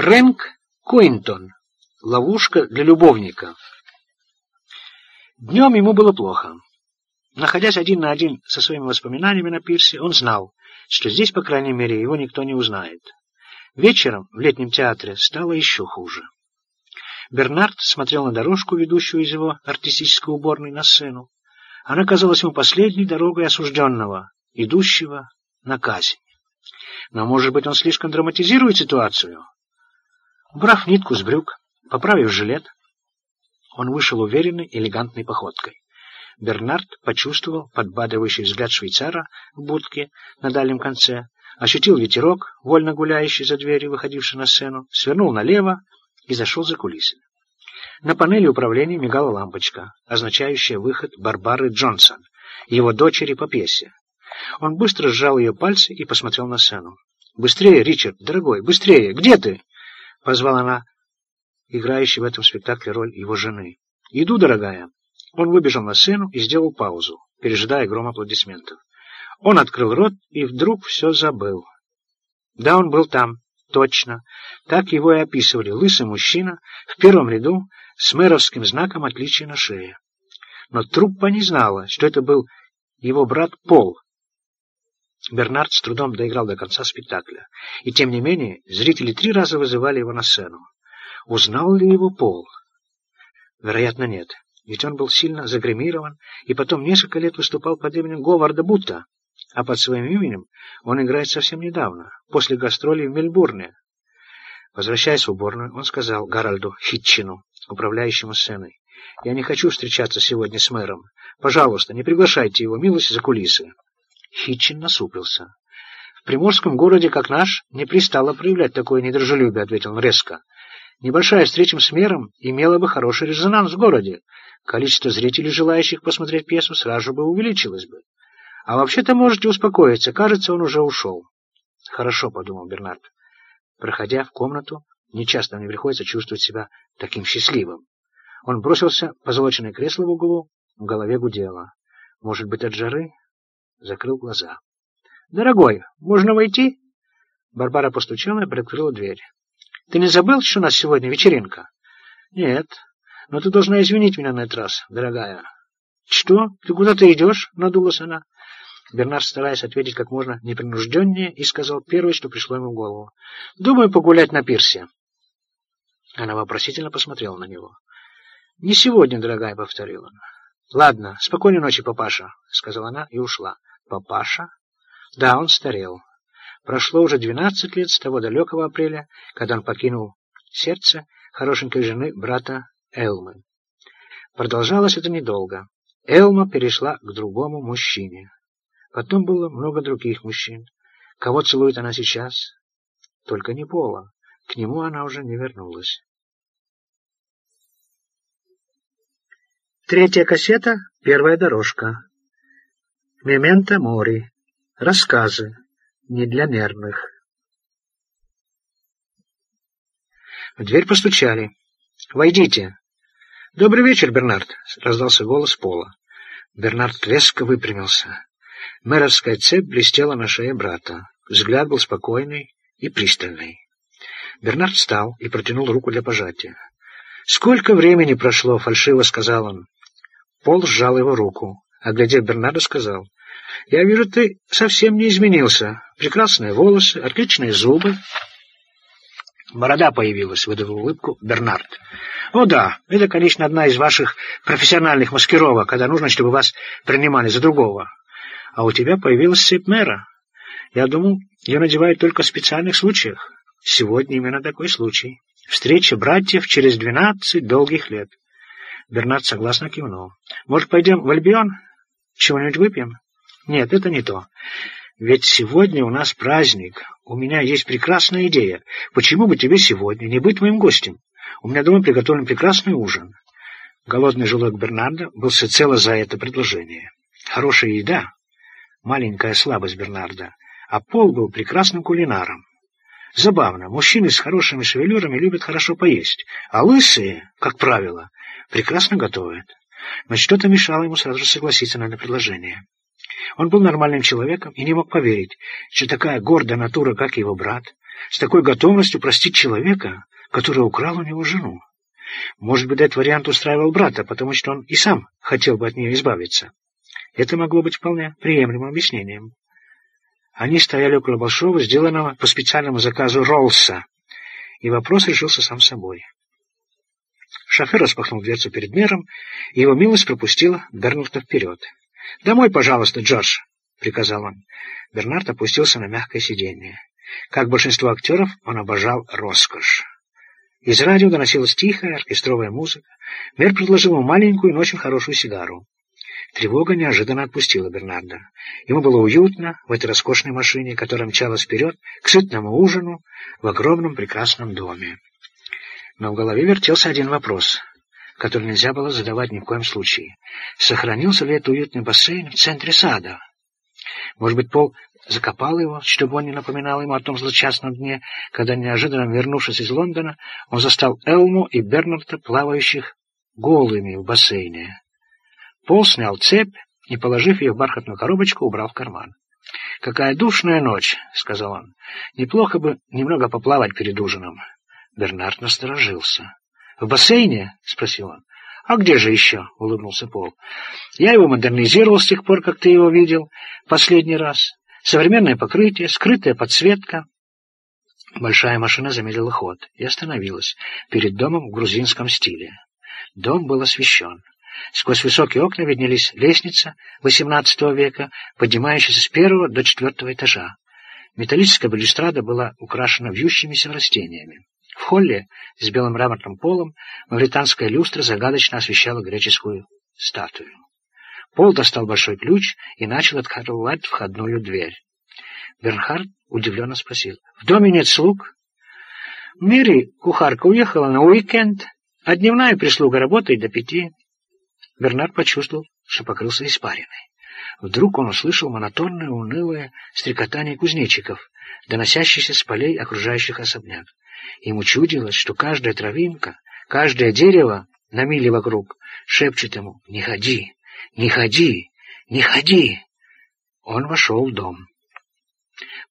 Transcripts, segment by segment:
Фрэнк Куинтон. Ловушка для любовника. Днем ему было плохо. Находясь один на один со своими воспоминаниями на пирсе, он знал, что здесь, по крайней мере, его никто не узнает. Вечером в летнем театре стало еще хуже. Бернард смотрел на дорожку, ведущую из его артистической уборной на сцену. Она казалась ему последней дорогой осужденного, идущего на казнь. Но, может быть, он слишком драматизирует ситуацию? Убрав нитку с брюк, поправив жилет, он вышел уверенной, элегантной походкой. Бернард почувствовал подбадривающий взгляд швейцара в будке на дальнем конце, ощутил ветерок, вольно гуляющий за дверью, выходивший на сцену, свернул налево и зашел за кулисы. На панели управления мигала лампочка, означающая выход Барбары Джонсон, его дочери по пьесе. Он быстро сжал ее пальцы и посмотрел на сцену. «Быстрее, Ричард, дорогой, быстрее! Где ты?» — позвала она, играющая в этом спектакле роль его жены. «Иду, дорогая». Он выбежал на сцену и сделал паузу, пережидая гром аплодисментов. Он открыл рот и вдруг все забыл. Да, он был там, точно. Так его и описывали. Лысый мужчина, в первом ряду, с мэровским знаком отличия на шее. Но труппа не знала, что это был его брат Пол. Бернард с трудом доиграл до конца спектакля. И тем не менее, зрители три раза вызывали его на сцену. Узнал ли его Пол? Вероятно, нет. Ведь он был сильно загримирован и потом несколько лет выступал под именем Говарда Бутта, а под своим именем он играет совсем недавно, после гастролей в Мельбурне. Возвращаясь в уборную, он сказал Гарольду Хитчину, управляющему сценой, «Я не хочу встречаться сегодня с мэром. Пожалуйста, не приглашайте его милость за кулисы». Хитчин насупился. «В приморском городе, как наш, не пристало проявлять такое недружелюбие», — ответил он резко. «Небольшая встреча с мэром имела бы хороший резонанс в городе. Количество зрителей, желающих посмотреть пьесу, сразу бы увеличилось бы. А вообще-то можете успокоиться, кажется, он уже ушел». «Хорошо», — подумал Бернард. Проходя в комнату, нечасто мне приходится чувствовать себя таким счастливым. Он бросился в позолоченное кресло в углу, в голове гудело. Может быть, от жары? Закрыл глаза. «Дорогой, можно войти?» Барбара постучала и приоткрыла дверь. «Ты не забыл, что у нас сегодня вечеринка?» «Нет, но ты должна извинить меня на этот раз, дорогая». «Что? Ты куда-то идешь?» — надулась она. Бернард, стараясь ответить как можно непринужденнее, и сказал первое, что пришло ему в голову. «Думаю, погулять на пирсе». Она вопросительно посмотрела на него. «Не сегодня, дорогая», — повторил он. «Ладно, спокойной ночи, папаша», — сказала она и ушла. «Папаша?» Да, он старел. Прошло уже двенадцать лет с того далекого апреля, когда он покинул сердце хорошенькой жены брата Элмы. Продолжалось это недолго. Элма перешла к другому мужчине. Потом было много других мужчин. Кого целует она сейчас? Только не Пола. К нему она уже не вернулась. Третья кассета, первая дорожка. Мементо мори. Рассказы. Не для нервных. В дверь постучали. «Войдите». «Добрый вечер, Бернард», — раздался голос Пола. Бернард резко выпрямился. Мэровская цепь блестела на шее брата. Взгляд был спокойный и пристальный. Бернард встал и протянул руку для пожатия. «Сколько времени прошло?» — фальшиво сказал он. Пол сжал его руку. Оглядев Бернарда, сказал, «Я вижу, ты совсем не изменился. Прекрасные волосы, отличные зубы». Борода появилась, выдав улыбку Бернард. «О да, это, конечно, одна из ваших профессиональных маскировок, когда нужно, чтобы вас принимали за другого а у тебя появилась цепь мэра. Я думал, ее надевают только в специальных случаях. Сегодня именно такой случай. Встреча братьев через двенадцать долгих лет. Бернард согласно кивнул. Может, пойдем в Альбион? Чего-нибудь выпьем? Нет, это не то. Ведь сегодня у нас праздник. У меня есть прекрасная идея. Почему бы тебе сегодня не быть моим гостем? У меня дома приготовлен прекрасный ужин. Голодный желудок Бернарда был всецело за это предложение. Хорошая еда маленькая слабость Бернарда, а Пол был прекрасным кулинаром. Забавно, мужчины с хорошими шевелюрами любят хорошо поесть, а лысые, как правило, прекрасно готовят. Но что-то мешало ему сразу же согласиться на это предложение. Он был нормальным человеком и не мог поверить, что такая гордая натура, как его брат, с такой готовностью простить человека, который украл у него жену. Может быть, этот вариант устраивал брата, потому что он и сам хотел бы от нее избавиться. Это могло быть вполне приемлемым объяснением. Они стояли около большого, сделанного по специальному заказу Роллса, и вопрос решился сам собой. Шофер распахнул дверцу перед мером, и его милость пропустила Бернарда вперед. «Домой, пожалуйста, Джордж!» — приказал он. Бернард опустился на мягкое сиденье. Как большинство актеров, он обожал роскошь. Из радио доносилась тихая оркестровая музыка. Мэр предложил ему маленькую, но очень хорошую сигару. Тревога неожиданно отпустила Бернарда. Ему было уютно в этой роскошной машине, которая мчалась вперед к сытному ужину в огромном прекрасном доме. Но в голове вертелся один вопрос, который нельзя было задавать ни в коем случае. Сохранился ли этот уютный бассейн в центре сада? Может быть, Пол закопал его, чтобы он не напоминал ему о том злочастном дне, когда, неожиданно вернувшись из Лондона, он застал Элму и Бернарда, плавающих голыми в бассейне. Пол снял цепь и, положив ее в бархатную коробочку, убрал в карман. «Какая душная ночь!» — сказал он. «Неплохо бы немного поплавать перед ужином». Бернард насторожился. «В бассейне?» — спросил он. «А где же еще?» — улыбнулся Пол. «Я его модернизировал с тех пор, как ты его видел последний раз. Современное покрытие, скрытая подсветка». Большая машина замедлила ход и остановилась перед домом в грузинском стиле. Дом был освещен. Сквозь высокие окна виднелись лестница XVIII века, поднимающаяся с первого до четвертого этажа. Металлическая балюстрада была украшена вьющимися растениями. В холле с белым мраморным полом мавританская люстра загадочно освещала греческую статую. Пол достал большой ключ и начал открывать входную дверь. Бернхард удивленно спросил. «В доме нет слуг?» «Мэри, кухарка, уехала на уикенд, а дневная прислуга работает до пяти». Бернард почувствовал, что покрылся испариной. Вдруг он услышал монотонное, унылое стрекотание кузнечиков, доносящееся с полей окружающих особняк. Ему чудилось, что каждая травинка, каждое дерево на миле вокруг шепчет ему «Не ходи, не ходи, не ходи!» Он вошел в дом.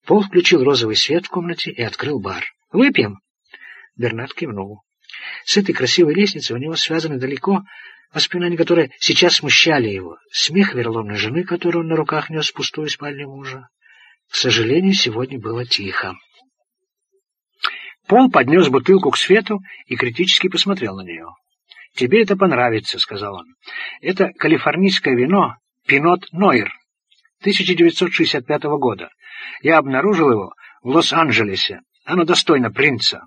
Пол включил розовый свет в комнате и открыл бар. «Выпьем?» Бернард кивнул. С этой красивой лестницей у него связаны далеко воспоминания, которые сейчас смущали его. Смех вероломной жены, которую он на руках нес в пустую спальню мужа. К сожалению, сегодня было тихо. Пол поднес бутылку к свету и критически посмотрел на нее. «Тебе это понравится», — сказал он. «Это калифорнийское вино «Пинот Нойр» 1965 года. Я обнаружил его в Лос-Анджелесе. Оно достойно принца».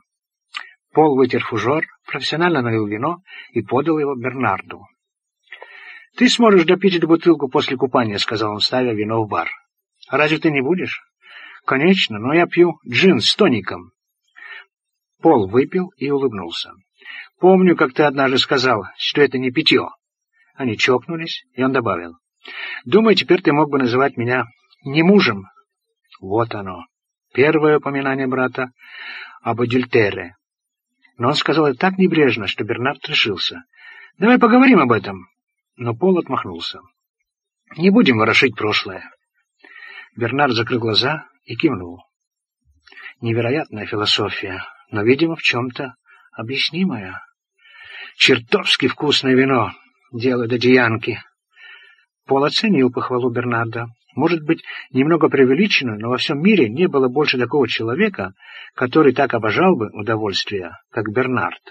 Пол вытер фужер, профессионально налил вино и подал его Бернарду. «Ты сможешь допить эту бутылку после купания», — сказал он, ставя вино в бар. «Разве ты не будешь?» «Конечно, но я пью джин с тоником». Пол выпил и улыбнулся. «Помню, как ты однажды сказал, что это не питье». Они чокнулись, и он добавил. «Думаю, теперь ты мог бы называть меня не мужем». Вот оно. Первое упоминание брата об адюльтере. Но он сказал это так небрежно, что Бернард решился. «Давай поговорим об этом». Но Пол отмахнулся. «Не будем ворошить прошлое». Бернард закрыл глаза и кивнул. Невероятная философия но, видимо, в чем-то объяснимое. Чертовски вкусное вино, дело до деянки. Пол оценил похвалу Бернарда. Может быть, немного преувеличено, но во всем мире не было больше такого человека, который так обожал бы удовольствие, как Бернард.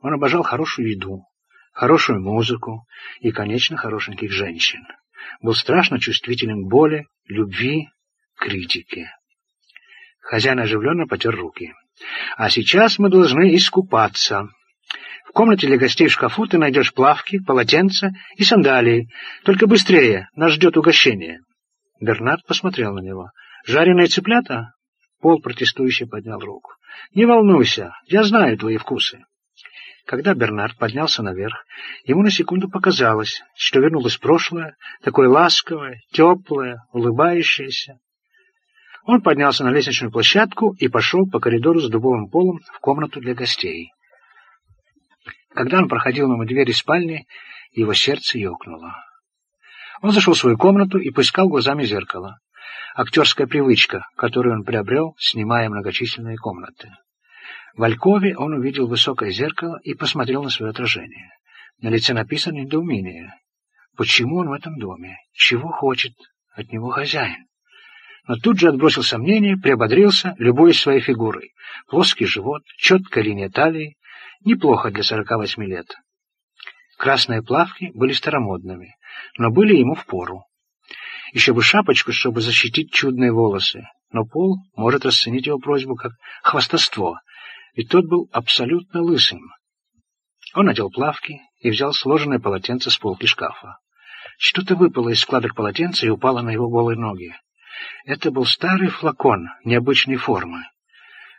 Он обожал хорошую еду, хорошую музыку и, конечно, хорошеньких женщин. Был страшно чувствителен к боли, любви, критике. Хозяин оживленно потер руки. А сейчас мы должны искупаться. В комнате для гостей в шкафу ты найдешь плавки, полотенца и сандалии. Только быстрее, нас ждет угощение. Бернард посмотрел на него. «Жареные цыплята?» Пол протестующе поднял руку. «Не волнуйся, я знаю твои вкусы». Когда Бернард поднялся наверх, ему на секунду показалось, что вернулось прошлое, такое ласковое, теплое, улыбающееся. Он поднялся на лестничную площадку и пошел по коридору с дубовым полом в комнату для гостей. Когда он проходил мимо двери спальни, его сердце ёкнуло. Он зашел в свою комнату и поискал глазами зеркало. Актерская привычка, которую он приобрел, снимая многочисленные комнаты. В Алькове он увидел высокое зеркало и посмотрел на свое отражение. На лице написано недоумение. Почему он в этом доме? Чего хочет от него хозяин? Но тут же отбросил сомнения, приободрился, любуясь своей фигурой. Плоский живот, четкая линия талии. Неплохо для сорока восьми лет. Красные плавки были старомодными, но были ему впору. Еще бы шапочку, чтобы защитить чудные волосы, но Пол может расценить его просьбу как хвастовство, ведь тот был абсолютно лысым. Он надел плавки и взял сложенное полотенце с полки шкафа. Что-то выпало из складок полотенца и упало на его голые ноги. Это был старый флакон необычной формы.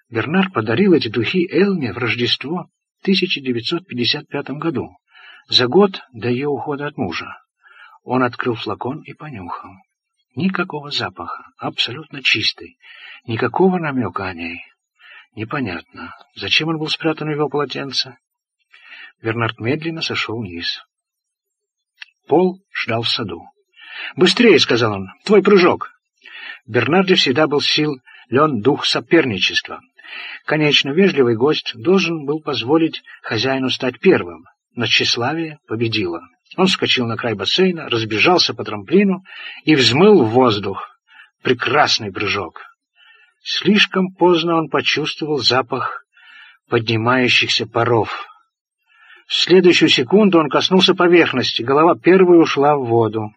Бернар подарил эти духи Элме в Рождество в 1955 году за год до ее ухода от мужа. Он открыл флакон и понюхал. Никакого запаха, абсолютно чистый, никакого намека о ней. Непонятно, зачем он был спрятан в его полотенце? Бернард медленно сошел вниз. Пол ждал в саду. «Быстрее!» — сказал он. «Твой прыжок!» Бернарде всегда был сил лен дух соперничества. Конечно, вежливый гость должен был позволить хозяину стать первым, но тщеславие победило. Он вскочил на край бассейна, разбежался по трамплину и взмыл в воздух. Прекрасный прыжок. Слишком поздно он почувствовал запах поднимающихся паров. В следующую секунду он коснулся поверхности, голова первой ушла в воду.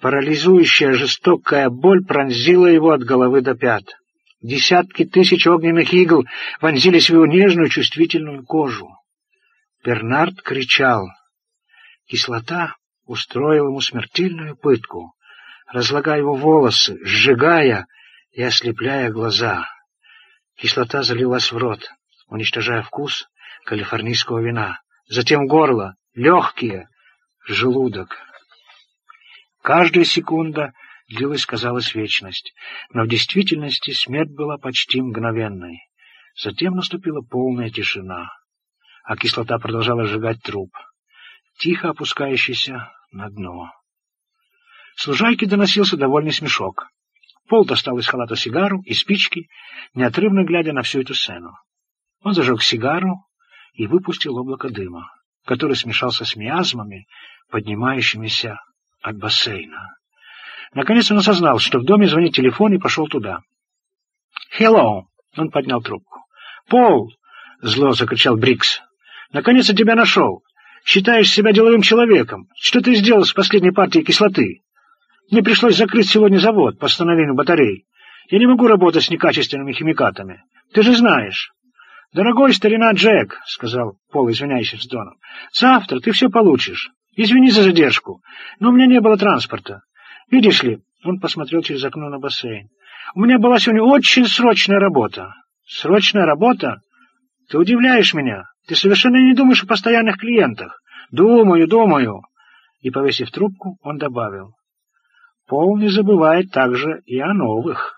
Парализующая жестокая боль пронзила его от головы до пят. Десятки тысяч огненных игл вонзились в его нежную чувствительную кожу. Бернард кричал. Кислота устроила ему смертельную пытку, разлагая его волосы, сжигая и ослепляя глаза. Кислота залилась в рот, уничтожая вкус калифорнийского вина. Затем горло, легкие, желудок. Каждая секунда длилась, казалось, вечность, но в действительности смерть была почти мгновенной. Затем наступила полная тишина а кислота продолжала сжигать труп, тихо опускающийся на дно. С лужайки доносился довольный смешок. Пол достал из халата сигару и спички, неотрывно глядя на всю эту сцену. Он зажег сигару и выпустил облако дыма, который смешался с миазмами, поднимающимися от бассейна. Наконец он осознал, что в доме звонит телефон, и пошел туда. «Хеллоу!» — он поднял трубку. «Пол!» — зло закричал Брикс. Наконец я тебя нашел. Считаешь себя деловым человеком. Что ты сделал с последней партией кислоты? Мне пришлось закрыть сегодня завод по восстановлению батарей. Я не могу работать с некачественными химикатами. Ты же знаешь. «Дорогой старина Джек», — сказал Пол извиняющимся тоном, — «завтра ты все получишь. Извини за задержку, но у меня не было транспорта. Видишь ли, он посмотрел через окно на бассейн. У меня была сегодня очень срочная работа. Срочная работа? Ты удивляешь меня. Ты совершенно не думаешь о постоянных клиентах. Думаю, думаю. И, повесив трубку, он добавил. Пол не забывает также и о новых.